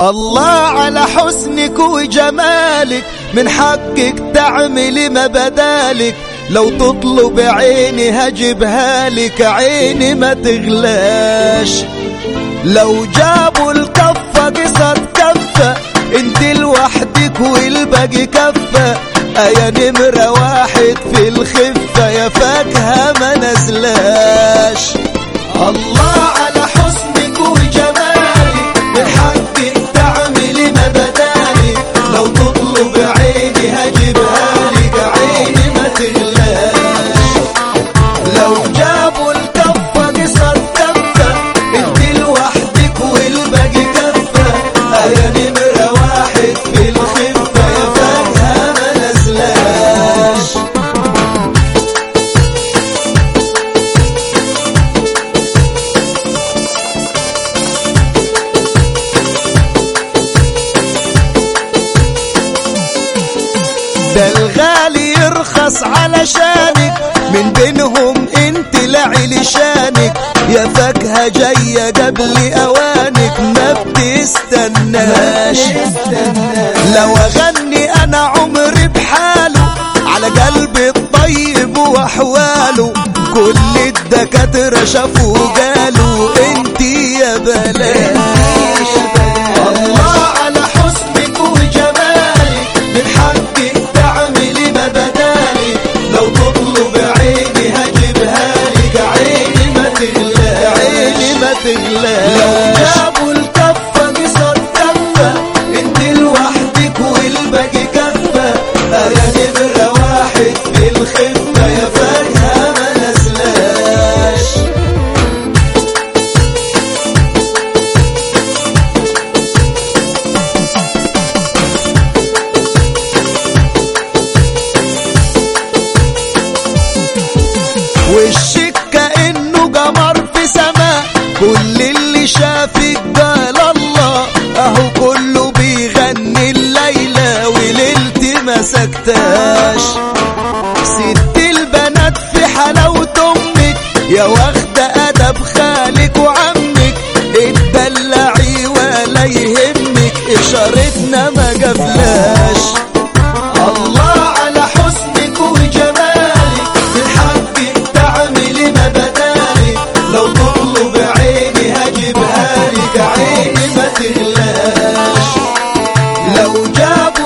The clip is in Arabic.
الله على حسنك وجمالك من حقك تعملي ما بدالك لو تطلب عيني هجيبها لك عيني ما تغلاش. لو جابوا الكفة قصر كفة انت لوحدك والباقي كفة أيا نمرة واحد في الخفة يا فاكهة ما نزلاش. الله ده الغالي يرخص علشانك من بينهم انت لعلي شانك. يا فاكهة جاية قبل أوانك. ما بتستناش لو أغني أنا عمري بحاله. على قلبي الطيب وأحواله. كل الدكاترة شافوا قالوا انت يا بلاش كل اللي شافك قال الله أهو كله بيغني الليلة وليلتي ما سكتاش ست البنات في حلاوة أمك يا واخدة أدب خالك وعمك اتدلعي ولا يهمك إشارتنا ujabu